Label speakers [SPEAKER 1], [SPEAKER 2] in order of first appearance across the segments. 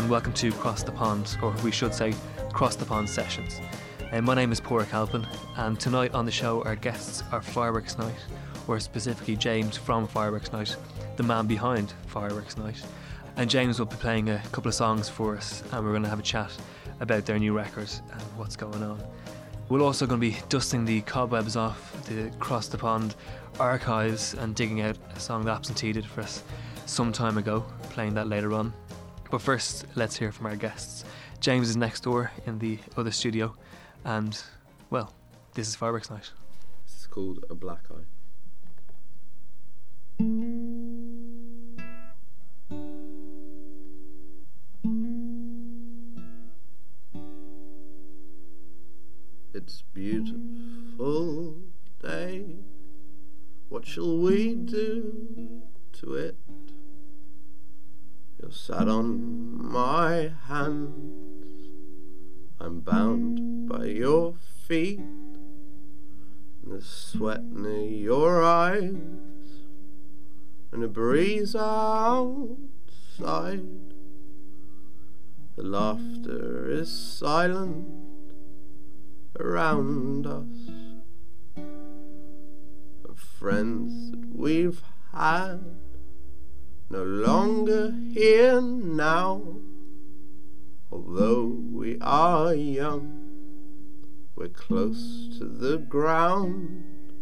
[SPEAKER 1] And welcome to Cross the Pond, or we should say Cross the Pond Sessions. Uh, my name is Pora Calpin, and tonight on the show, our guests are Fireworks Night, or specifically James from Fireworks Night, the man behind Fireworks Night. And James will be playing a couple of songs for us, and we're going to have a chat about their new record and what's going on. We're also going to be dusting the cobwebs off the Cross the Pond archives and digging out a song that Absentee did for us some time ago, playing that later on. But first, let's hear from our guests. James is next door in the other studio, and well, this is Fireworks Night.
[SPEAKER 2] This is called a black eye. It's beautiful day. What shall we do to it? Sat on my hands. I'm bound by your feet. The sweat near your eyes. And a breeze outside. The laughter is silent around us. Of friends that we've had no longer here now. Although we are young, we're close to the ground,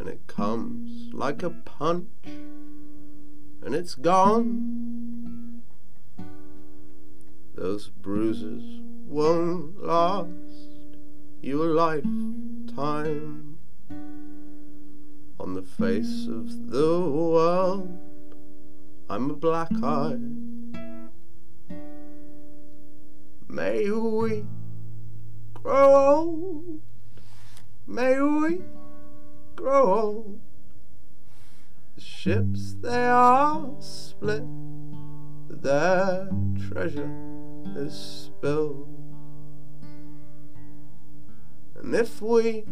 [SPEAKER 2] and it comes like a punch, and it's gone. Those bruises won't last you a lifetime on the face of the world. I'm a black eye. May we grow old. May we grow old. The ships they are split, their treasure is spilled. And if we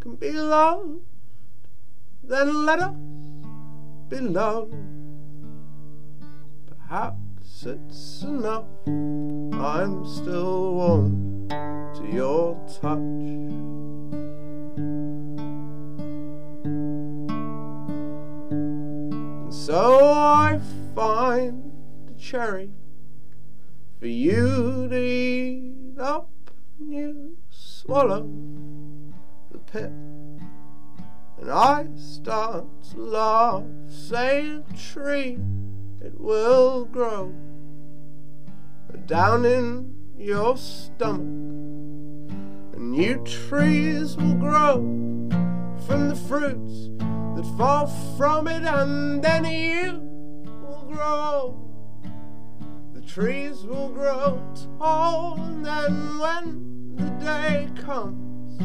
[SPEAKER 2] can be loved, then let us be loved. Perhaps it's enough. I'm still warm to your touch. And so I find a cherry for you to eat up and you swallow the pit. And I start to laugh, say a tree, it will grow down in your stomach. And new trees will grow from the fruits that fall from it, and then you will grow. The trees will grow tall, and then when the day comes,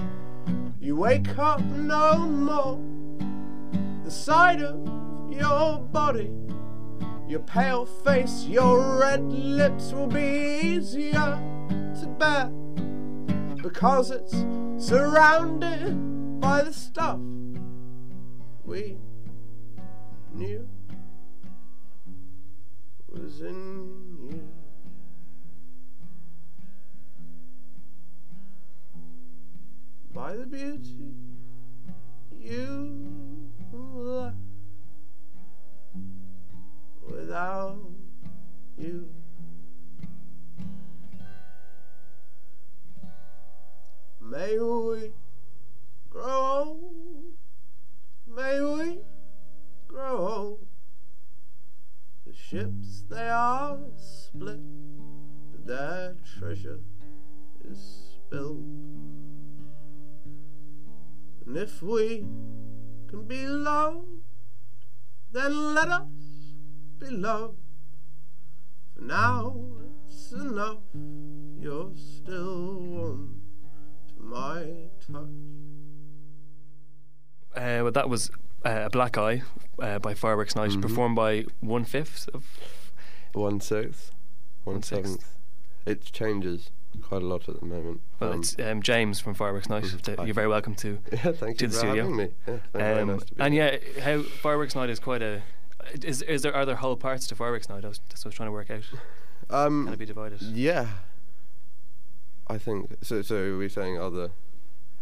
[SPEAKER 2] you wake up no more. The sight of your body, your pale face, your red lips will be easier to bear because it's surrounded by the stuff we knew was in you. By the beauty you left without you. May we grow old, may we grow old. The ships they are split, but their treasure is spilled. And if we can be loved, then let us be loved. For now it's enough, you're still warm to my touch.
[SPEAKER 1] Uh, well, that was uh, a Black Eye uh, by Fireworks Night,
[SPEAKER 2] Mhm.
[SPEAKER 1] performed by one fifth of.
[SPEAKER 2] One sixth, one
[SPEAKER 1] One-sixth.
[SPEAKER 2] seventh. It changes quite a lot at the moment.
[SPEAKER 1] Well,
[SPEAKER 2] Um,
[SPEAKER 1] it's um, James from Fireworks Night.
[SPEAKER 2] Mhm.
[SPEAKER 1] Th-
[SPEAKER 2] Hi.
[SPEAKER 1] You're very welcome to.
[SPEAKER 2] yeah, thank
[SPEAKER 1] to
[SPEAKER 2] you
[SPEAKER 1] the
[SPEAKER 2] for
[SPEAKER 1] studio.
[SPEAKER 2] having me. Yeah, very
[SPEAKER 1] Um,
[SPEAKER 2] nice to be
[SPEAKER 1] and
[SPEAKER 2] here.
[SPEAKER 1] yeah, how Fireworks Night is quite a, is is there are there whole parts to fireworks night? That's what I was trying to work out.
[SPEAKER 2] Um,
[SPEAKER 1] Can it be divided?
[SPEAKER 2] yeah. I think so. So we're we saying other?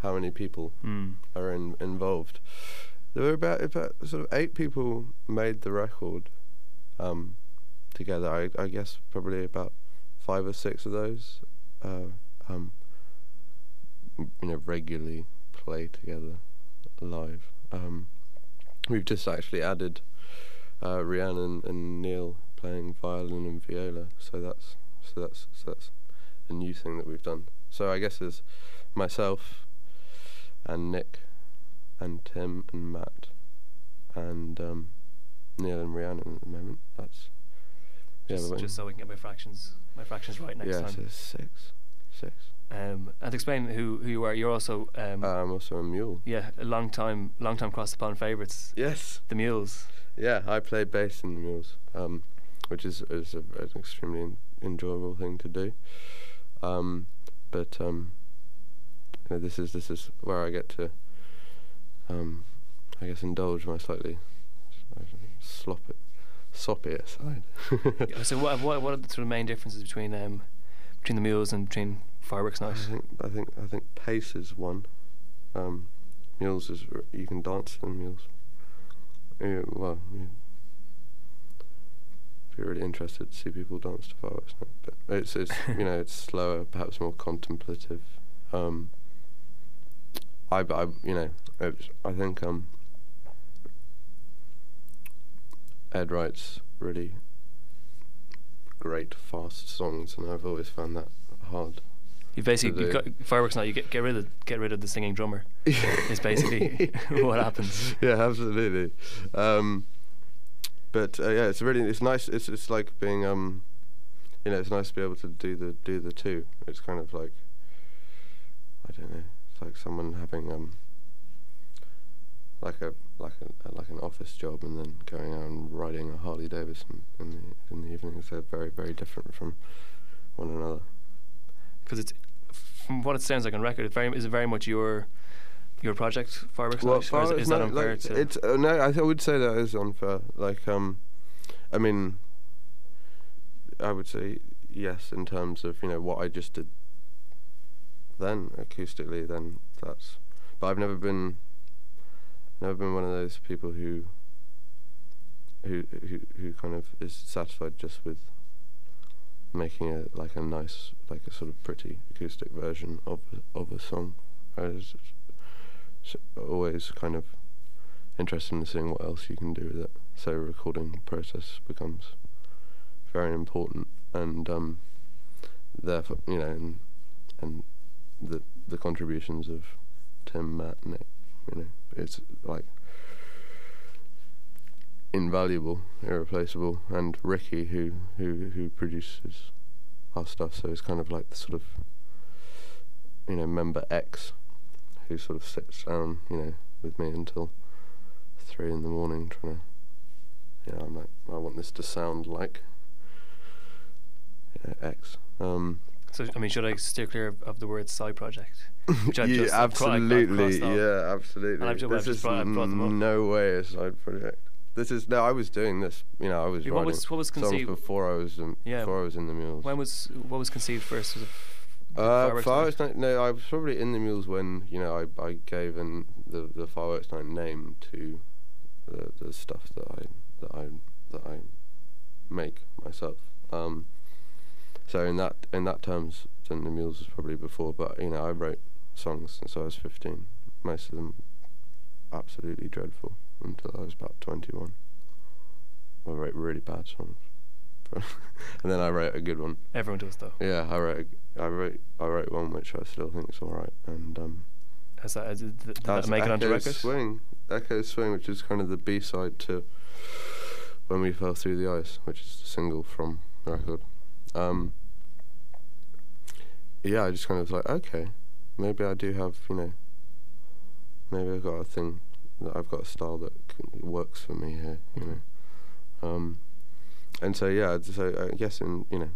[SPEAKER 2] How many people
[SPEAKER 1] Mm.
[SPEAKER 2] are in, involved? There were about about sort of eight people made the record, um, together. I I guess probably about five or six of those, uh, um, you know, regularly play together live. Um, we've just actually added uh, Rhiannon and Neil playing violin and viola, so that's so that's so that's a new thing that we've done. So I guess there's myself and Nick and Tim and Matt and um, Neil and Rhiannon at the moment. That's yeah,
[SPEAKER 1] Just,
[SPEAKER 2] but-
[SPEAKER 1] just so we can get my fractions my fractions right next
[SPEAKER 2] yeah,
[SPEAKER 1] time.
[SPEAKER 2] so six, six.
[SPEAKER 1] Um, and to explain who, who you are, you're also um,
[SPEAKER 2] Uh, I'm also a mule.
[SPEAKER 1] yeah a long time long time cross the pond favourites,
[SPEAKER 2] Yes.
[SPEAKER 1] the Mules.
[SPEAKER 2] Yeah, I play bass in the mules, um, which is is a, an extremely en- enjoyable thing to do. Um, but um, you know, this is this is where I get to, um, I guess, indulge my slightly slop it, soppier side.
[SPEAKER 1] So what, what what are the sort of main differences between um between the Mules and between fireworks
[SPEAKER 2] I think I think I think pace is one. Um, mules is r- you can dance the mules. Yeah, well, yeah. if you're really interested to see people dance to fireworks, night, but it's it's you know it's slower, perhaps more contemplative. Um, I I you know I think um Ed writes really great fast songs, and I've always found that hard.
[SPEAKER 1] You basically you've got fireworks night. You get get rid of get rid of the singing drummer. Is basically what happens.
[SPEAKER 2] Yeah, absolutely. Um, but uh, yeah, it's really it's nice. It's it's like being um, you know, it's nice to be able to do the do the two. It's kind of like I don't know. It's like someone having um, like a like a like an office job and then going out and riding a Harley Davidson in the in the evenings. They're very very different from one another.
[SPEAKER 1] Because it's from what it sounds like on record. It very is it very much your your project fireworks night, or is,
[SPEAKER 2] far
[SPEAKER 1] is that unfair
[SPEAKER 2] like,
[SPEAKER 1] to?
[SPEAKER 2] It's uh, no, I, I would say that is unfair. Like, um, I mean, I would say yes in terms of you know what I just did. Then acoustically, then that's. But I've never been. Never been one of those people who. Who who who kind of is satisfied just with. Making a like a nice like a sort of pretty acoustic version of of a song. I was always kind of interested in seeing what else you can do with it. So recording process becomes very important, and um, therefore, you know, and, and the the contributions of Tim, Matt, Nick, you know, it's like invaluable, irreplaceable, and Ricky, who who who produces our stuff. So it's kind of like the sort of you know member X who sort of sits down, you know, with me until three in the morning, trying to, you know, I'm like, I want this to sound like, you know, X. Um,
[SPEAKER 1] so I mean, should I steer clear of, of the word side project? Which I've
[SPEAKER 2] yeah,
[SPEAKER 1] just cro- I've- I've
[SPEAKER 2] absolutely, yeah, absolutely.
[SPEAKER 1] I've ju- I've
[SPEAKER 2] this
[SPEAKER 1] just
[SPEAKER 2] is
[SPEAKER 1] brought- brought them up.
[SPEAKER 2] no way a side project. This is no. I was doing this. You know, I was
[SPEAKER 1] What
[SPEAKER 2] writing
[SPEAKER 1] was- what was conceived-
[SPEAKER 2] before I was in,
[SPEAKER 1] Yeah.
[SPEAKER 2] before I was in the mules.
[SPEAKER 1] When was what was conceived first? Was
[SPEAKER 2] Uh,
[SPEAKER 1] fireworks night?
[SPEAKER 2] No, I was probably in the mules when you know I, I gave in the the fireworks night name to the the stuff that I that I that I make myself. Um, so in that in that terms, then the mules was probably before. But you know, I wrote songs since I was fifteen. Most of them absolutely dreadful until I was about twenty one. I wrote really bad songs, and then I wrote a good one.
[SPEAKER 1] Everyone does though.
[SPEAKER 2] Yeah, I wrote, I wrote, I wrote one which I still think is all right, and um,
[SPEAKER 1] Has that, it, did that make it onto
[SPEAKER 2] Echoes
[SPEAKER 1] record?
[SPEAKER 2] Swing, Echoes Swing, which is kind of the B side to When We Fell Through the Ice, which is the single from the record. Um, yeah, I just kind of was like, okay, maybe I do have, you know, maybe I've got a thing that I've got a style that c- works for me here, you know. Um, and so yeah, so I guess in you know,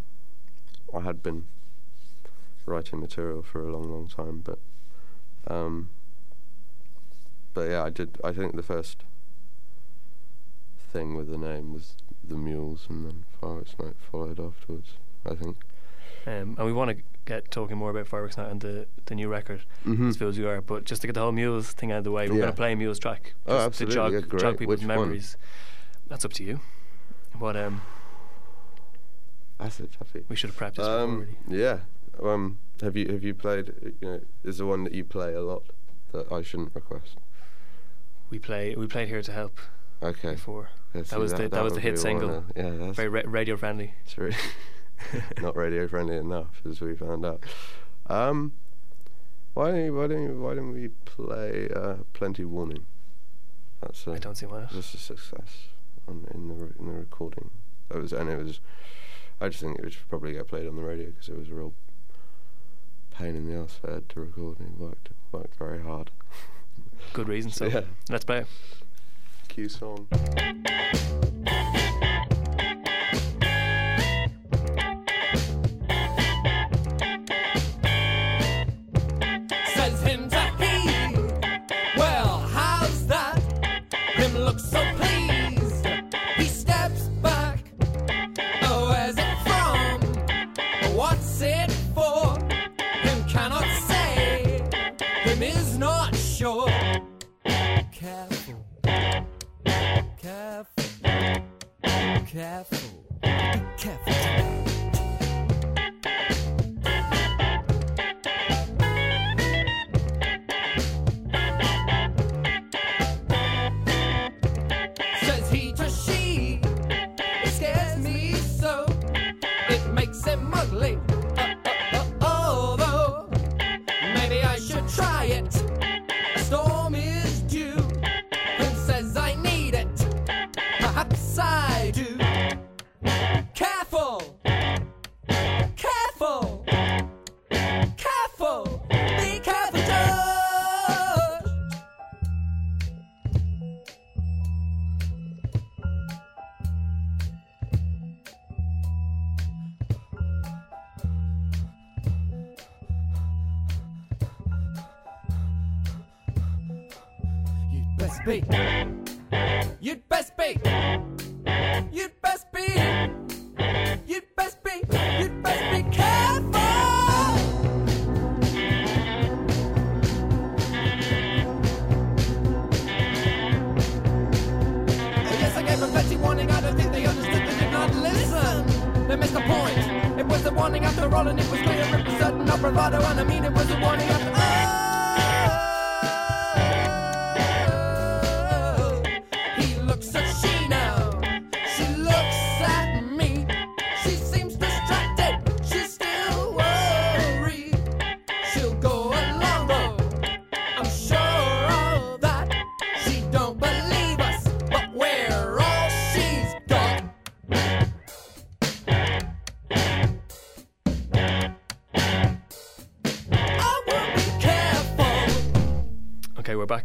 [SPEAKER 2] I had been writing material for a long, long time, but um, but yeah, I did. I think the first thing with the name was the Mules, and then Fireworks Night followed afterwards. I think.
[SPEAKER 1] Um, and we want to get talking more about Fireworks Night and the, the new record,
[SPEAKER 2] Mm-hmm.
[SPEAKER 1] as as we are. But just to get the whole Mules thing out of the way, we're
[SPEAKER 2] Yeah.
[SPEAKER 1] going to play a Mules track.
[SPEAKER 2] Oh,
[SPEAKER 1] just
[SPEAKER 2] absolutely.
[SPEAKER 1] To jog,
[SPEAKER 2] Yeah, great.
[SPEAKER 1] jog people's
[SPEAKER 2] Which one?
[SPEAKER 1] memories. That's up to you. But um,
[SPEAKER 2] That's a toughie.
[SPEAKER 1] we should have practiced
[SPEAKER 2] Um, yeah. Um, have you have you played? uh, You know, is the one that you play a lot that I shouldn't request?
[SPEAKER 1] We play. We played here to help
[SPEAKER 2] Okay.
[SPEAKER 1] before.
[SPEAKER 2] Yeah, see,
[SPEAKER 1] was the- that was the hit
[SPEAKER 2] one,
[SPEAKER 1] single.
[SPEAKER 2] uh, yeah, that's
[SPEAKER 1] Very ra- radio friendly.
[SPEAKER 2] it's really not radio friendly enough, as we found out. Um, why don't you, why don't you, why don't we play uh, Plenty Warning? That's a,
[SPEAKER 1] I don't see why
[SPEAKER 2] that's a success on, in the re- in the recording. That was and it was. I just think it should probably get played on the radio because it was a real pain in the ass for Ed to record. He worked worked very hard.
[SPEAKER 1] Good reason. So
[SPEAKER 2] Yeah.
[SPEAKER 1] let's play.
[SPEAKER 2] Cue song.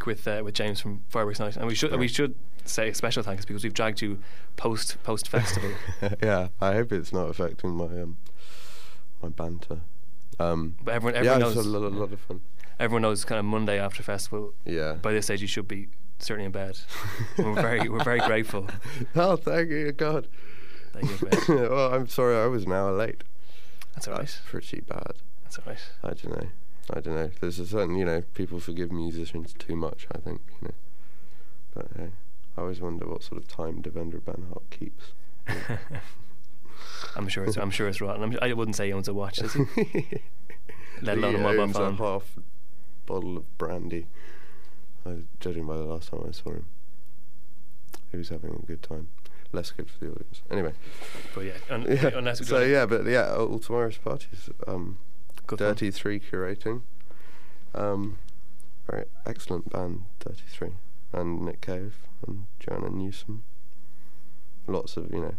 [SPEAKER 3] Back
[SPEAKER 1] with uh, with James from Fireworks Night, and we should we should say a special thanks because we've dragged you post post festival.
[SPEAKER 2] yeah, I hope it's not affecting my um my banter. Um,
[SPEAKER 1] but everyone
[SPEAKER 2] yeah,
[SPEAKER 1] everyone
[SPEAKER 2] a
[SPEAKER 1] knows
[SPEAKER 2] lot, a lot of fun.
[SPEAKER 1] everyone knows kind of Monday after festival.
[SPEAKER 2] Yeah.
[SPEAKER 1] By this stage, you should be certainly in bed. We're very we're very grateful
[SPEAKER 2] oh, thank you, God.
[SPEAKER 1] that you're
[SPEAKER 2] well, I'm sorry, I was an hour late.
[SPEAKER 1] That's all right.
[SPEAKER 2] That's pretty bad.
[SPEAKER 1] That's all right.
[SPEAKER 2] I don't know. I don't know. There's a certain, you know, people forgive musicians too much. I think, you know. But hey, I always wonder what sort of time Devendra Banhart keeps.
[SPEAKER 1] I'm sure it's I'm sure it's rotten. I'm, I wouldn't say he owns a watch, does he? Let alone a mobile
[SPEAKER 2] owns
[SPEAKER 1] phone.
[SPEAKER 2] a half bottle of brandy. I, judging by the last time I saw him, he was having a good time. Less good for the audience. Anyway,
[SPEAKER 1] But yeah, un-
[SPEAKER 2] yeah. so yeah, but yeah, all tomorrow's parties. Um,
[SPEAKER 1] good.
[SPEAKER 2] Dirty Three curating. Um, very excellent band, Dirty Three, and Nick Cave and Joanna Newsom. Lots of you know.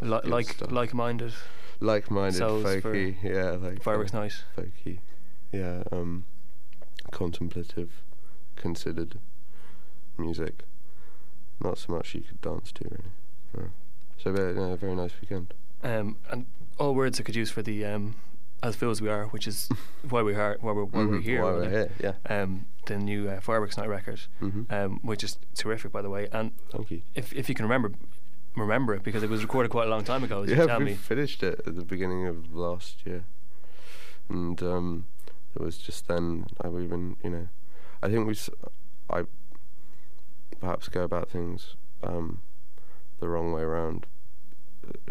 [SPEAKER 1] Li- like
[SPEAKER 2] stuff.
[SPEAKER 1] like-minded
[SPEAKER 2] like-minded,
[SPEAKER 1] Souls
[SPEAKER 2] folky, yeah, like
[SPEAKER 1] fireworks night.
[SPEAKER 2] folky, yeah, um, contemplative, considered music. Not so much you could dance to, really. Yeah. So, very, yeah, very nice weekend.
[SPEAKER 1] Um, and all words I could use for the um, as fools we are, which is why we are why we're, why we're
[SPEAKER 2] Mhm,
[SPEAKER 1] here.
[SPEAKER 2] Why we're here, yeah.
[SPEAKER 1] Um, the new uh, Fireworks Night record,
[SPEAKER 2] hmm
[SPEAKER 1] um, which is terrific, by the way. And
[SPEAKER 2] Thank you.
[SPEAKER 1] if if you can remember remember it because it was recorded quite a long time ago, as you
[SPEAKER 2] Yeah,
[SPEAKER 1] tell
[SPEAKER 2] we
[SPEAKER 1] me.
[SPEAKER 2] finished it at the beginning of last year, and um, it was just then I even you know, I think we s- I perhaps go about things um, the wrong way around.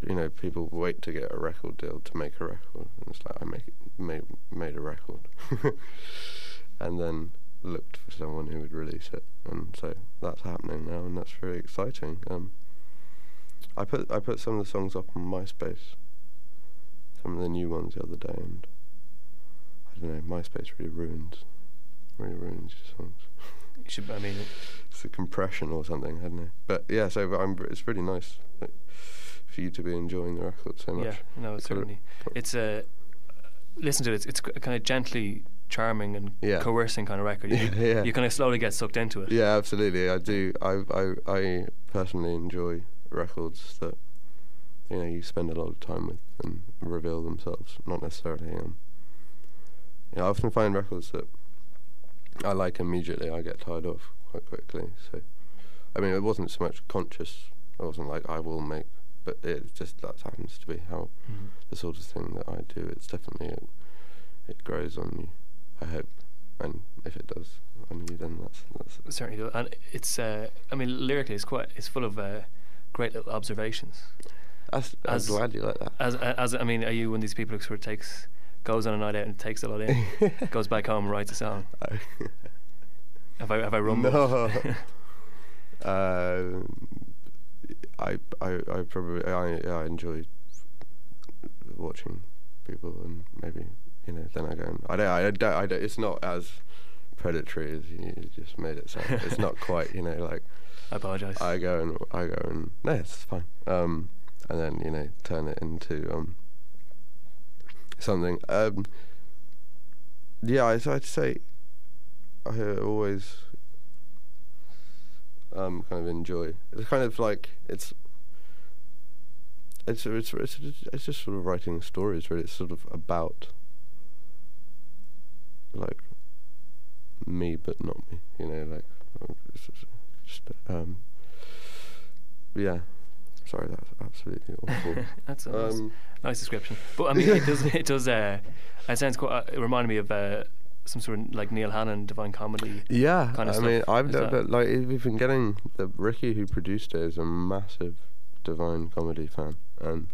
[SPEAKER 2] You know, people wait to get a record deal to make a record, and it's like I make it, made made a record, and then looked for someone who would release it, and so that's happening now, and that's very exciting. Um, I put I put some of the songs up on MySpace, some of the new ones the other day, and I don't know, MySpace really ruins, really ruins your songs.
[SPEAKER 1] You should, I mean,
[SPEAKER 2] It's the compression or something, don't it? But yeah, so I'm, it's really nice like, for you to be enjoying the record so much.
[SPEAKER 1] yeah, no, it's
[SPEAKER 2] it-
[SPEAKER 1] certainly. It's a listen to it. It's, it's kind of gently charming and
[SPEAKER 2] Yeah.
[SPEAKER 1] coercing kind of record. You,
[SPEAKER 2] Yeah, yeah.
[SPEAKER 1] you kind of slowly get sucked into it.
[SPEAKER 2] Yeah, absolutely. I do. I I I personally enjoy records that you know you spend a lot of time with and reveal themselves. Not necessarily. Um, you know, I often find records that I like immediately. I get tired of quite quickly. So, I mean, it wasn't so much conscious. I wasn't like I will make, but it just that happens to be how
[SPEAKER 1] Mhm.
[SPEAKER 2] the sort of thing that I do. It's definitely it, it grows on you. I hope, and if it does on you, then that's that's
[SPEAKER 1] Certainly do. And it's, uh, I mean, lyrically, it's quite, it's full of uh, great little observations.
[SPEAKER 2] That's, I'm
[SPEAKER 1] As-
[SPEAKER 2] glad you like that.
[SPEAKER 1] As, as I mean, are you one of these people who sort of takes, goes on a night out and takes a lot in, goes back home and writes a song? Have I, have I rumbled?
[SPEAKER 2] no. uh, I, I, I probably I, I enjoy watching people and maybe you know then I go and I don't I don't, I don't it's not as predatory as you just made it sound. it's not quite you know like
[SPEAKER 1] I apologise.
[SPEAKER 2] I go and I go and no, it's fine. Um, and then you know turn it into um something. Um, yeah, I'd, I'd say I always um kind of enjoy. It's kind of like it's. It's, it's it's it's just sort of writing stories really. It's sort of about like me but not me, you know, like um, it's just, um yeah. Sorry, that's absolutely awful.
[SPEAKER 1] That's a nice,
[SPEAKER 2] um,
[SPEAKER 1] nice description. But I mean, it does. It does. Uh, it sounds quite. Uh, it reminded me of uh, some sort of like Neil Hannon Divine Comedy.
[SPEAKER 2] yeah,
[SPEAKER 1] kind of
[SPEAKER 2] I
[SPEAKER 1] stuff.
[SPEAKER 2] mean, I've done, but like we've been getting the Ricky who produced it is a massive Divine Comedy fan and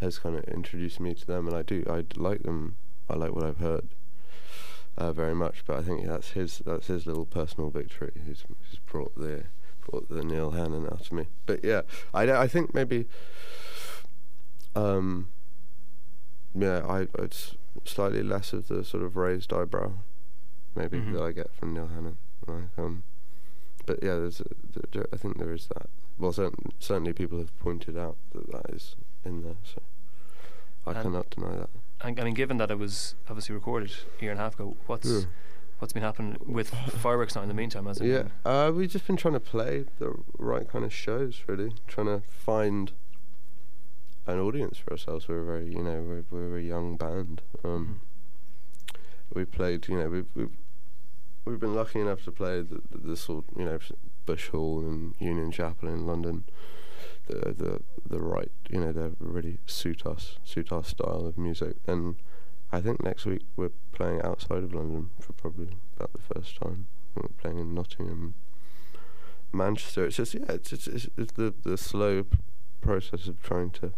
[SPEAKER 2] has kind of introduced me to them, and I do I like them. I like what I've heard uh, very much, but I think that's his that's his little personal victory. He's, who's brought the brought the Neil Hannon out of me. But yeah, I I think maybe. Um. Yeah, I it's slightly less of the sort of raised eyebrow, maybe
[SPEAKER 1] Mhm.
[SPEAKER 2] that I get from Neil Hannon. Like, um, but yeah, there's a, I think there is that. Well, certain, certainly people have pointed out that that is in there, so I
[SPEAKER 1] And-
[SPEAKER 2] cannot deny that.
[SPEAKER 1] And, I mean, given that it was obviously recorded a year and a half ago, what's
[SPEAKER 2] Yeah.
[SPEAKER 1] what's been happening with fireworks night in the meantime? Has it
[SPEAKER 2] Yeah, uh, we've just been trying to play the right kind of shows, really. Trying to find an audience for ourselves. We're a very, you know, we're, we're a young band. Um, we played, you know, we've we've we've been lucky enough to play the, the, the sort, you know, Bush Hall and Union Chapel in London. The the the right, you know, they really suit us, suit our style of music. And I think next week we're playing outside of London for probably about the first time. We're playing in Nottingham, Manchester. It's just yeah, it's it's, it's, it's the the slow process of trying to,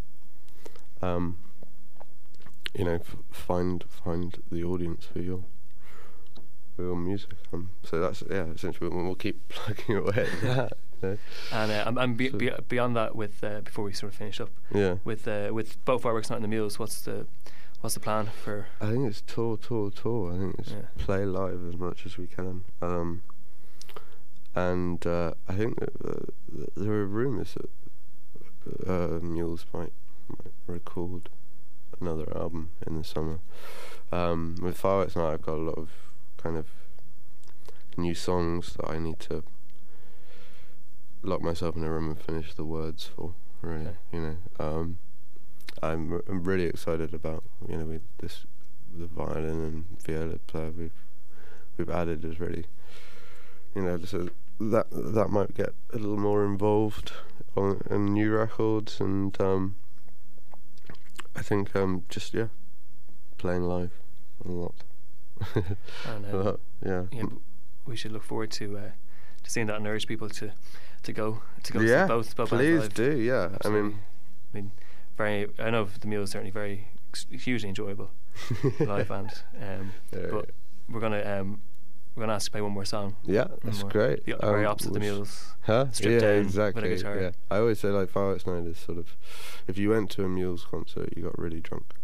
[SPEAKER 2] um, you know, f- find find the audience for your for your music. Um, so that's yeah, essentially we'll, we'll keep plugging away at that. You know?
[SPEAKER 1] And uh, I'm, I'm be,
[SPEAKER 2] So-
[SPEAKER 1] be, beyond that. With uh, before we sort of finish up
[SPEAKER 2] Yeah.
[SPEAKER 1] with uh, with both fireworks night and the mules. What's the what's the plan for?
[SPEAKER 2] I think it's tour, tour, tour. I think it's
[SPEAKER 1] Yeah.
[SPEAKER 2] play live as much as we can. Um, and uh, I think that uh, there are rumours that uh, Mules might record another album in the summer. Um, with Fireworks Night, I've got a lot of kind of new songs that I need to lock myself in a room and finish the words for. Really,
[SPEAKER 1] Okay.
[SPEAKER 2] you know. Um, I'm r- I'm really excited about you know with this the violin and viola player we've we've added is really you know so that that might get a little more involved on in new records and um, I think um, just yeah playing live a lot.
[SPEAKER 1] And, uh,
[SPEAKER 2] lot, yeah.
[SPEAKER 1] yeah, we should look forward to uh, to seeing that and urge people to to go to go
[SPEAKER 2] yeah,
[SPEAKER 1] see both both
[SPEAKER 2] please
[SPEAKER 1] live.
[SPEAKER 2] do. Yeah, I mean,
[SPEAKER 1] I mean, very. I know the mule is certainly very hugely enjoyable live band. Um,
[SPEAKER 2] Yeah,
[SPEAKER 1] but we're gonna um, we're gonna ask to play one more song.
[SPEAKER 2] yeah, that's great.
[SPEAKER 1] The, very
[SPEAKER 2] Um,
[SPEAKER 1] opposite the mules.
[SPEAKER 2] Huh?
[SPEAKER 1] stripped
[SPEAKER 2] yeah,
[SPEAKER 1] down with a
[SPEAKER 2] exactly.
[SPEAKER 1] guitar.
[SPEAKER 2] Yeah, I always say like Fireworks Night is sort of, if you went to a Mules concert, you got really drunk.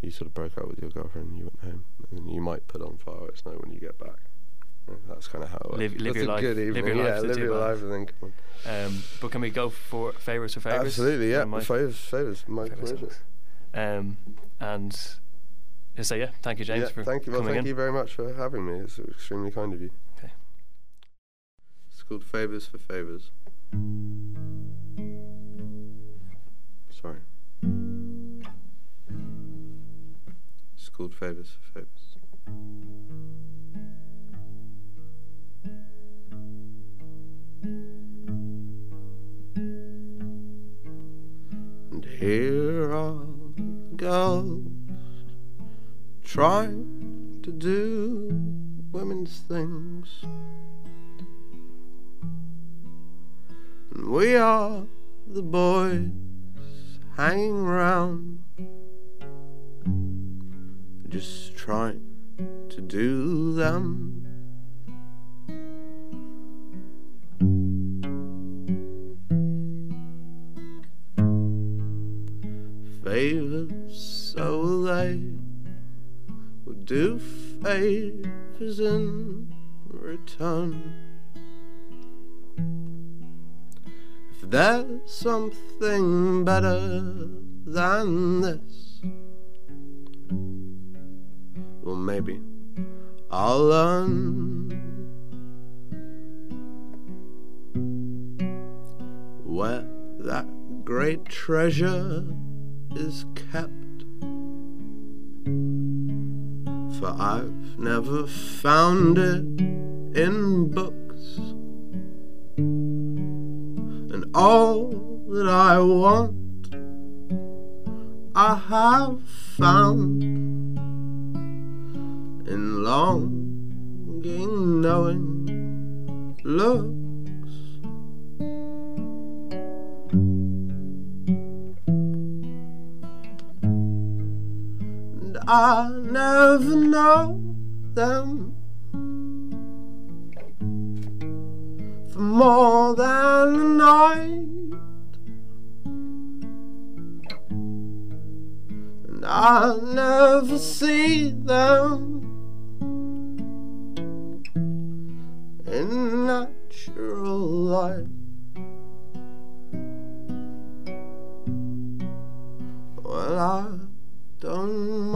[SPEAKER 2] You sort of broke up with your girlfriend, you went home, and you might put on Fireworks Night when you get back. Yeah, that's kind of how it works.
[SPEAKER 1] Live- live your life-
[SPEAKER 2] good
[SPEAKER 1] live your life
[SPEAKER 2] yeah, live your life and then come on.
[SPEAKER 1] Um, but can we go for favorites for favorites?
[SPEAKER 2] Absolutely, yeah.
[SPEAKER 1] My
[SPEAKER 2] Favors, favors, my
[SPEAKER 1] favourite
[SPEAKER 2] pleasure.
[SPEAKER 1] Um, and say yeah, thank you, James,
[SPEAKER 2] yeah,
[SPEAKER 1] for
[SPEAKER 2] thank you. Well,
[SPEAKER 1] coming
[SPEAKER 2] thank
[SPEAKER 1] in.
[SPEAKER 2] you very much for having me. It's extremely kind of you.
[SPEAKER 1] Okay.
[SPEAKER 2] It's called Favors for Favors. Sorry. It's called Favors for Favors. And here are girls trying to do women's things. And we are the boys hanging round, just trying to do them. Favors so would do favors in return. If there's something better than this, well, maybe I'll learn where that great treasure is kept. I've never found it in books. And all that I want, I have found in longing, knowing looks. I never know them for more than a night. And I never see them in natural light. Well, I don't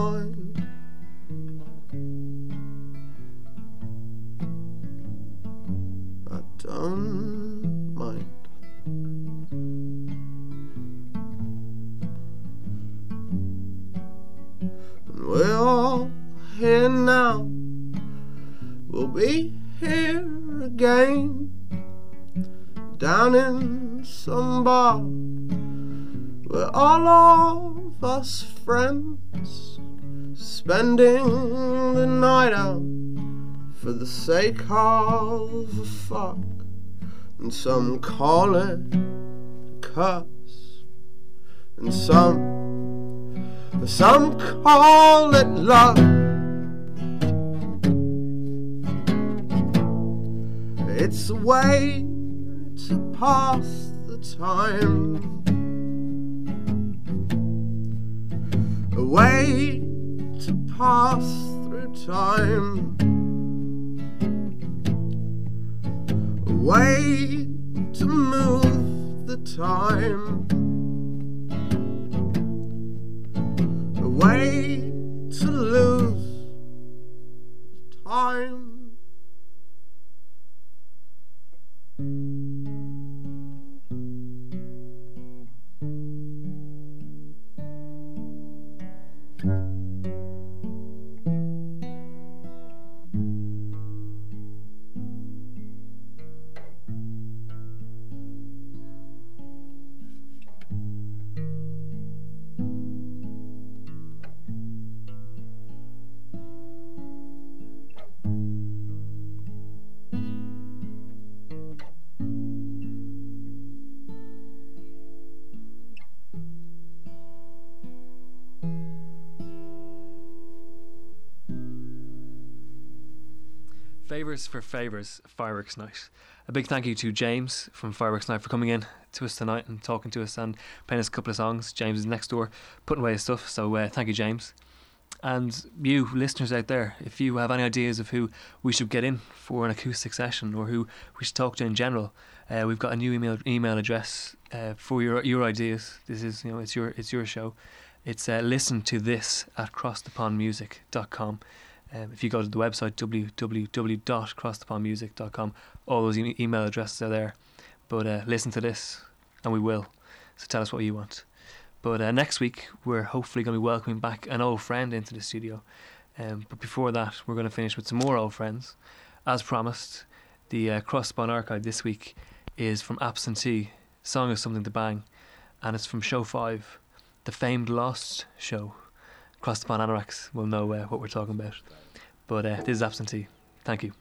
[SPEAKER 2] Spending the night out for the sake of a fuck. And some call it a curse. And some, some call it love. It's a way to pass the time. A way to pass through time. A way to move the time. A way to lose time.
[SPEAKER 1] Favours for Favours Fireworks Night. A big thank you to James from Fireworks Night for coming in to us tonight and talking to us and playing us a couple of songs. James is next door putting away his stuff, so uh, thank you, James. And you, listeners out there, if you have any ideas of who we should get in for an acoustic session or who we should talk to in general, uh, we've got a new email email address uh, for your your ideas. This is you know it's your it's your show. It's uh, listen to this at crossthepondmusic.com. Um, if you go to the website www.crossthepondmusic.com, all those e- email addresses are there. But uh, listen to this, and we will. So tell us what you want. But uh, next week, we're hopefully going to be welcoming back an old friend into the studio. Um, but before that, we're going to finish with some more old friends. As promised, the uh, Crossbone archive this week is from Absentee, Song of Something to Bang, and it's from Show 5, the famed Lost show. Cross the Pond Anoraks will know uh, what we're talking about. But uh, this is Absentee. Thank you.